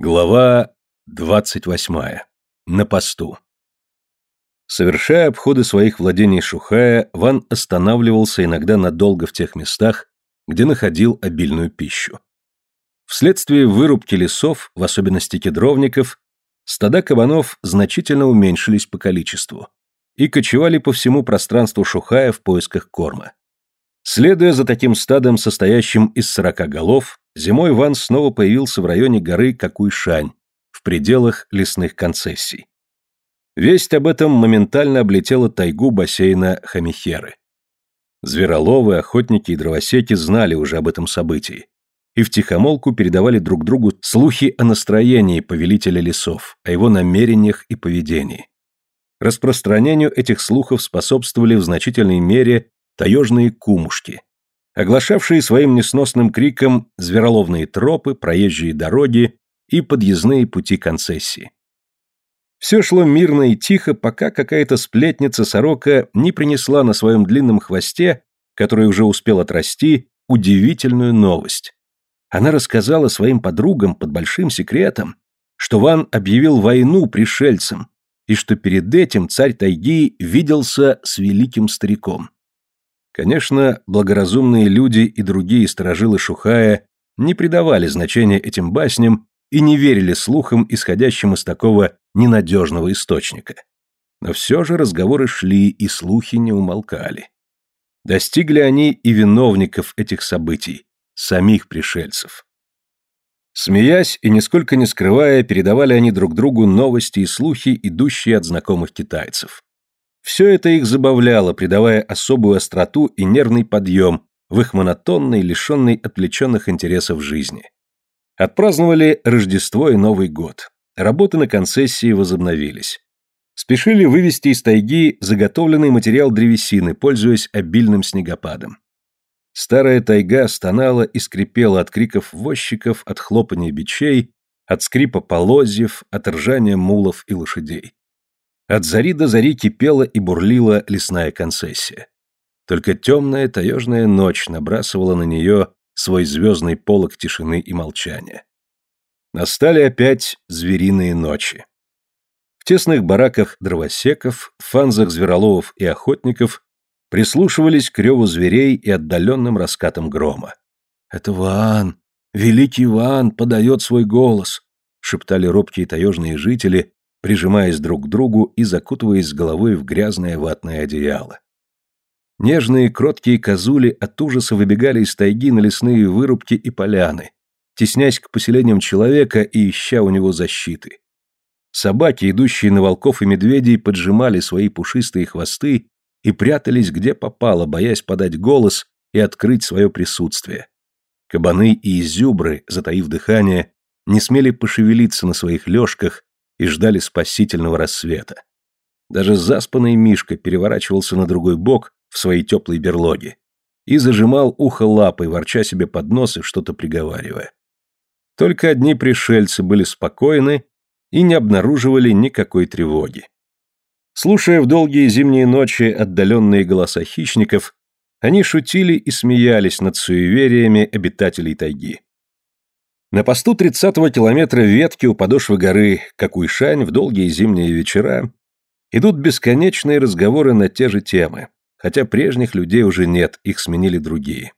Глава 28. На посту. Совершая обходы своих владений Шухая, Ван останавливался иногда надолго в тех местах, где находил обильную пищу. Вследствие вырубки лесов, в особенности кедровников, стада кабанов значительно уменьшились по количеству и кочевали по всему пространству Шухая в поисках корма. Следуя за таким стадом, состоящим из 40 голов, Зимой Ван снова появился в районе горы Какуйшань, в пределах лесных концессий. Весть об этом моментально облетела тайгу бассейна Хамихеры. Звероловы, охотники и дровосеки знали уже об этом событии и втихомолку передавали друг другу слухи о настроении повелителя лесов, о его намерениях и поведении. Распространению этих слухов способствовали в значительной мере таежные кумушки, Оглашавшие своим несносным криком звероловные тропы, проезжие дороги и подъездные пути концессии. Все шло мирно и тихо, пока какая-то сплетница-сорока не принесла на своем длинном хвосте, который уже успел отрасти, удивительную новость. Она рассказала своим подругам под большим секретом, что Ван объявил войну пришельцам и что перед этим царь тайги виделся с великим стариком. Конечно, благоразумные люди и другие сторожилы Шухая не придавали значения этим басням и не верили слухам, исходящим из такого ненадежного источника. Но все же разговоры шли, и слухи не умолкали. Достигли они и виновников этих событий, самих пришельцев. Смеясь и нисколько не скрывая, передавали они друг другу новости и слухи, идущие от знакомых китайцев. Все это их забавляло, придавая особую остроту и нервный подъем в их монотонной, лишенной отвлеченных интересов жизни. Отпраздновали Рождество и Новый год. Работы на концессии возобновились. Спешили вывести из тайги заготовленный материал древесины, пользуясь обильным снегопадом. Старая тайга стонала и скрипела от криков возчиков, от хлопания бичей, от скрипа полозьев, от ржания мулов и лошадей. От зари до зари кипела и бурлила лесная концессия. Только темная таежная ночь набрасывала на нее свой звездный полог тишины и молчания. Настали опять звериные ночи. В тесных бараках дровосеков, фанзах звероловов и охотников прислушивались к реву зверей и отдаленным раскатам грома. «Это Ваан! Великий Ваан подает свой голос!» шептали робкие таежные жители, прижимаясь друг к другу и закутываясь головой в грязное ватное одеяло. Нежные кроткие козули от ужаса выбегали из тайги на лесные вырубки и поляны, теснясь к поселениям человека и ища у него защиты. Собаки, идущие на волков и медведей, поджимали свои пушистые хвосты и прятались где попало, боясь подать голос и открыть свое присутствие. Кабаны и изюбры, затаив дыхание, не смели пошевелиться на своих лёжках и ждали спасительного рассвета. Даже заспанный Мишка переворачивался на другой бок в своей теплой берлоге и зажимал ухо лапой, ворча себе под нос и что-то приговаривая. Только одни пришельцы были спокойны и не обнаруживали никакой тревоги. Слушая в долгие зимние ночи отдаленные голоса хищников, они шутили и смеялись над суевериями обитателей тайги. На посту 30-го километра ветки у подошвы горы, как у Ишань в долгие зимние вечера, идут бесконечные разговоры на те же темы, хотя прежних людей уже нет, их сменили другие.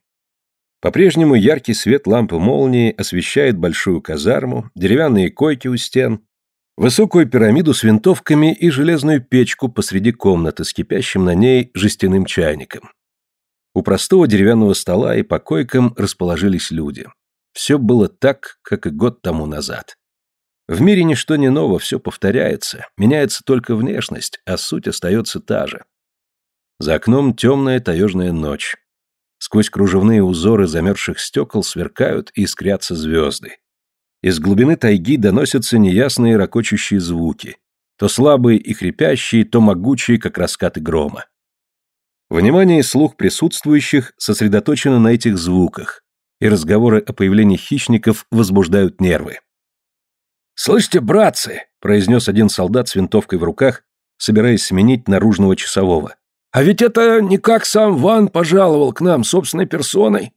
По-прежнему яркий свет лампы молнии освещает большую казарму, деревянные койки у стен, высокую пирамиду с винтовками и железную печку посреди комнаты с кипящим на ней жестяным чайником. У простого деревянного стола и по койкам расположились люди. Все было так, как и год тому назад. В мире ничто не ново, все повторяется, меняется только внешность, а суть остается та же. За окном темная таежная ночь. Сквозь кружевные узоры замерзших стекол сверкают и искрятся звезды. Из глубины тайги доносятся неясные ракочущие звуки, то слабые и хрипящие, то могучие, как раскаты грома. Внимание и слух присутствующих сосредоточено на этих звуках, и разговоры о появлении хищников возбуждают нервы. «Слышите, братцы!» – произнес один солдат с винтовкой в руках, собираясь сменить наружного часового. «А ведь это не как сам Ван пожаловал к нам собственной персоной.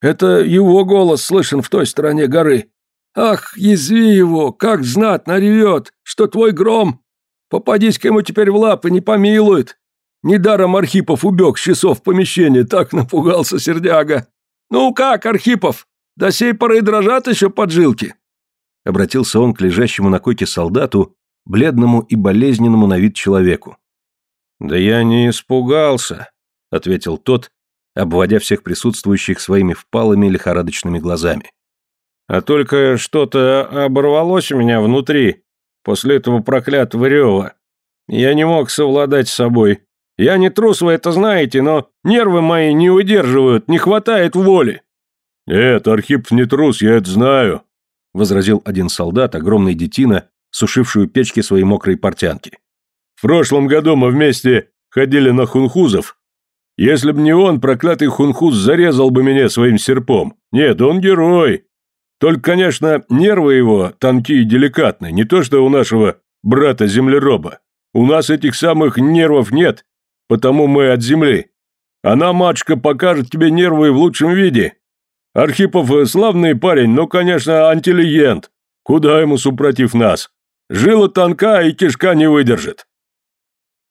Это его голос слышен в той стороне горы. Ах, язви его, как знатно ревет, что твой гром! Попадись к ему теперь в лапы, не помилует!» Недаром Архипов убег с часов в помещение, так напугался сердяга. «Ну как, Архипов, до сей поры дрожат еще поджилки!» Обратился он к лежащему на койке солдату, бледному и болезненному на вид человеку. «Да я не испугался», — ответил тот, обводя всех присутствующих своими впалыми лихорадочными глазами. «А только что-то оборвалось у меня внутри, после этого проклятого рева. Я не мог совладать с собой. Я не трус, вы это знаете, но нервы мои не удерживают, не хватает воли». «Нет, Архип не трус, я это знаю», — возразил один солдат, огромный детина, сушивший у печки свои мокрые портянки. «В прошлом году мы вместе ходили на хунхузов. Если б не он, проклятый хунхуз зарезал бы меня своим серпом. Нет, он герой. Только, конечно, нервы его тонкие и деликатны, не то что у нашего брата-землероба. У нас этих самых нервов нет, потому мы от земли. Она, мачка, покажет тебе нервы в лучшем виде. Архипов славный парень, но, конечно, антилегент. Куда ему супротив нас? Жила тонка и кишка не выдержит.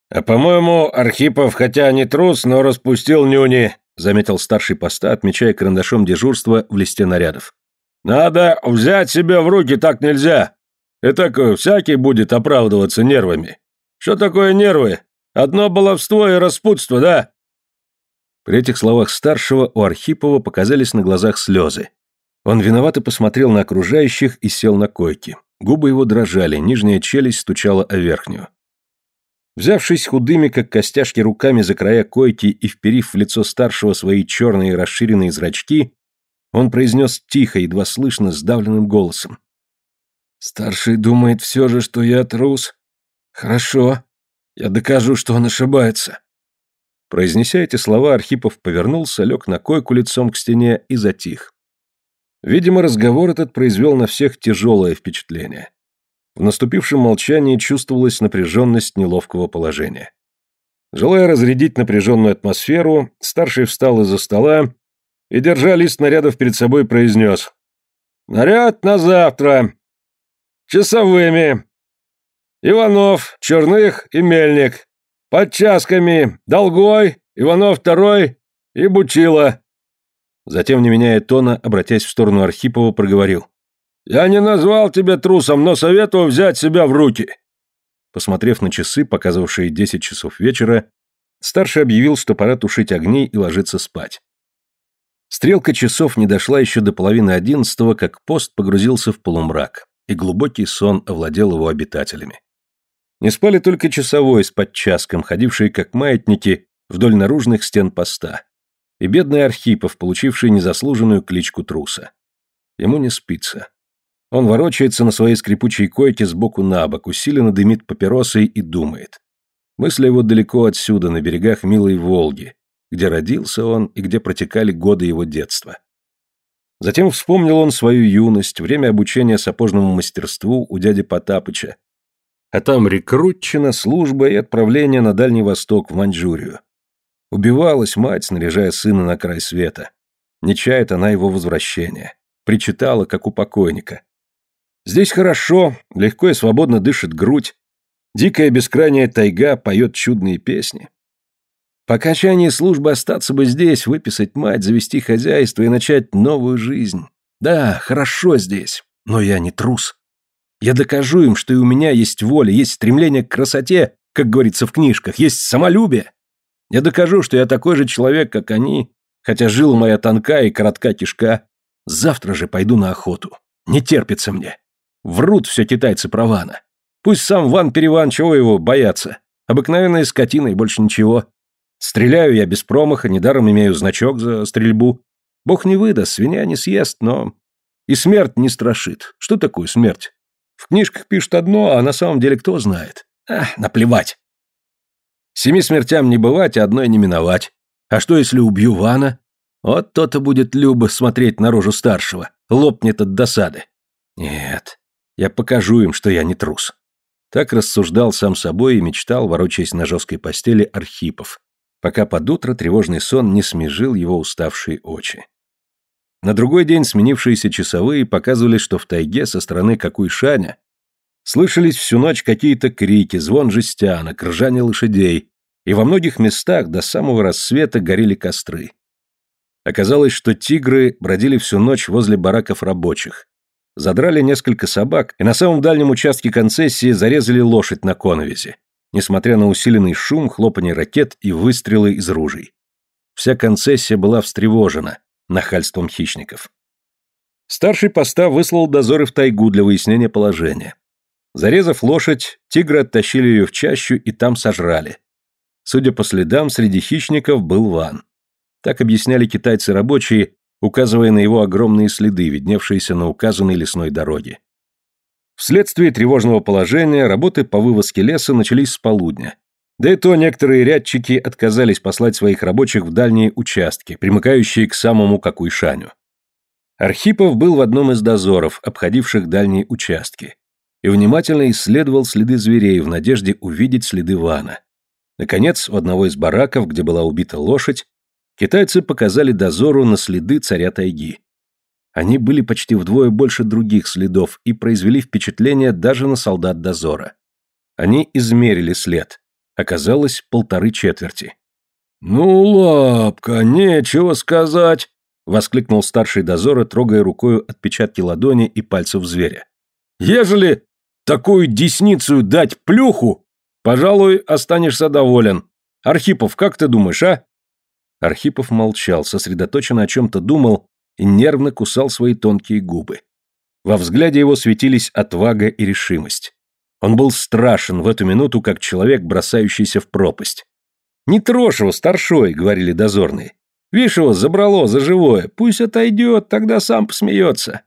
А по-моему, Архипов, хотя не трус, но распустил нюни, заметил старший поста, отмечая карандашом дежурство в листе нарядов. Надо взять себя в руки, так нельзя. И так всякий будет оправдываться нервами. Что такое нервы? Одно баловство и распутство, да?» При этих словах старшего у Архипова показались на глазах слезы. Он виновато посмотрел на окружающих и сел на койке. Губы его дрожали, нижняя челюсть стучала о верхнюю. Взявшись худыми, как костяшки, руками за края койки и вперив в лицо старшего свои черные расширенные зрачки, он произнес тихо, едва слышно, сдавленным голосом. «Старший думает все же, что я трус. Хорошо. Я докажу, что он ошибается». Произнеся эти слова, Архипов повернулся, лег на койку лицом к стене и затих. Видимо, разговор этот произвел на всех тяжелое впечатление. В наступившем молчании чувствовалась напряженность неловкого положения. Желая разрядить напряженную атмосферу, старший встал из-за стола и, держа лист нарядов перед собой, произнес «Наряд на завтра! Часовыми! Иванов, Черных и Мельник. Под часками Долгой, Иванов Второй и Бучила. Затем, не меняя тона, обратясь в сторону Архипова, проговорил. «Я не назвал тебя трусом, но советую взять себя в руки». Посмотрев на часы, показывавшие 10 часов вечера, старший объявил, что пора тушить огни и ложиться спать. Стрелка часов не дошла еще до половины одиннадцатого, как пост погрузился в полумрак, и глубокий сон овладел его обитателями. Не спали только часовой с подчаском, ходивший как маятники вдоль наружных стен поста, и бедный Архипов, получивший незаслуженную кличку труса. Ему не спится. Он ворочается на своей скрипучей койке сбоку на бок, усиленно дымит папиросой и думает. Мысли его далеко отсюда, на берегах милой Волги, где родился он и где протекали годы его детства. Затем вспомнил он свою юность, время обучения сапожному мастерству у дяди Потапыча, а там рекрутчено служба и отправление на Дальний Восток в Маньчжурию. Убивалась мать, наряжая сына на край света. Не чает она его возвращения. Причитала, как у покойника. Здесь хорошо, легко и свободно дышит грудь. Дикая бескрайняя тайга поет чудные песни. По окончании службы остаться бы здесь, выписать мать, завести хозяйство и начать новую жизнь. Да, хорошо здесь, но я не трус. Я докажу им, что и у меня есть воля, есть стремление к красоте, как говорится в книжках, есть самолюбие. Я докажу, что я такой же человек, как они, хотя жила моя тонка и коротка кишка. Завтра же пойду на охоту. Не терпится мне. Врут все китайцы про Вана. Пусть сам Ван Переван, чего его Бояться Обыкновенная скотина и больше ничего. Стреляю я без промаха, недаром имею значок за стрельбу. Бог не выдаст, свинья не съест, но... И смерть не страшит. Что такое смерть? В книжках пишут одно, а на самом деле кто знает? Ах, наплевать. Семи смертям не бывать, а одной не миновать. А что, если убью Вана? Вот то-то будет любо смотреть на рожу старшего. Лопнет от досады. Нет, я покажу им, что я не трус. Так рассуждал сам собой и мечтал, ворочаясь на жесткой постели Архипов, пока под утро тревожный сон не смежил его уставшие очи. На другой день сменившиеся часовые показывали, что в тайге со стороны Какуйшаня слышались всю ночь какие-то крики, звон жестянок, ржание лошадей, и во многих местах до самого рассвета горели костры. Оказалось, что тигры бродили всю ночь возле бараков рабочих. Задрали несколько собак и на самом дальнем участке концессии зарезали лошадь на коновизе, несмотря на усиленный шум, хлопанье ракет и выстрелы из ружей. Вся концессия была встревожена, нахальством хищников. Старший поста выслал дозоры в тайгу для выяснения положения. Зарезав лошадь, тигры оттащили ее в чащу и там сожрали. Судя по следам, среди хищников был ван. Так объясняли китайцы рабочие, указывая на его огромные следы, видневшиеся на указанной лесной дороге. Вследствие тревожного положения работы по вывозке леса начались с полудня, да и то некоторые рядчики отказались послать своих рабочих в дальние участки, примыкающие к самому Какуйшаню. Архипов был в одном из дозоров, обходивших дальние участки, и внимательно исследовал следы зверей в надежде увидеть следы Вана. Наконец, у одного из бараков, где была убита лошадь, китайцы показали дозору на следы царя тайги. Они были почти вдвое больше других следов и произвели впечатление даже на солдат дозора. Они измерили след – оказалось полторы четверти. «Ну, лапка, нечего сказать!» — воскликнул старший дозора, трогая рукою отпечатки ладони и пальцев зверя. «Ежели такую десницу дать плюху, пожалуй, останешься доволен. Архипов, как ты думаешь, а?» Архипов молчал, сосредоточенно о чем-то думал и нервно кусал свои тонкие губы. Во взгляде его светились отвага и решимость. Он был страшен в эту минуту, как человек, бросающийся в пропасть. «Не трожь его, старшой!» — говорили дозорные. «Вишь его, забрало за живое. Пусть отойдет, тогда сам посмеется».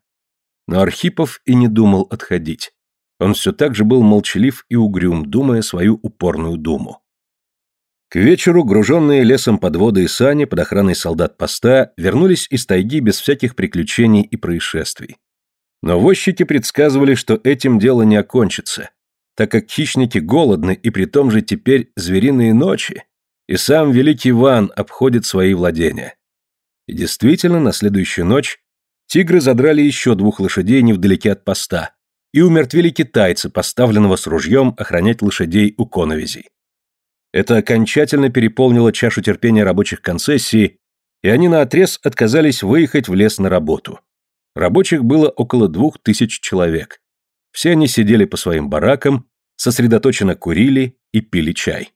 Но Архипов и не думал отходить. Он все так же был молчалив и угрюм, думая свою упорную думу. К вечеру груженные лесом подводы и сани под охраной солдат поста вернулись из тайги без всяких приключений и происшествий. Но возчики предсказывали, что этим дело не окончится, так как хищники голодны и при том же теперь звериные ночи, и сам великий Ван обходит свои владения. И действительно, на следующую ночь тигры задрали еще двух лошадей невдалеке от поста и умертвили китайца, поставленного с ружьем охранять лошадей у коновизей. Это окончательно переполнило чашу терпения рабочих концессии, и они наотрез отказались выехать в лес на работу. Рабочих было около двух тысяч человек. Все они сидели по своим баракам сосредоточенно курили и пили чай.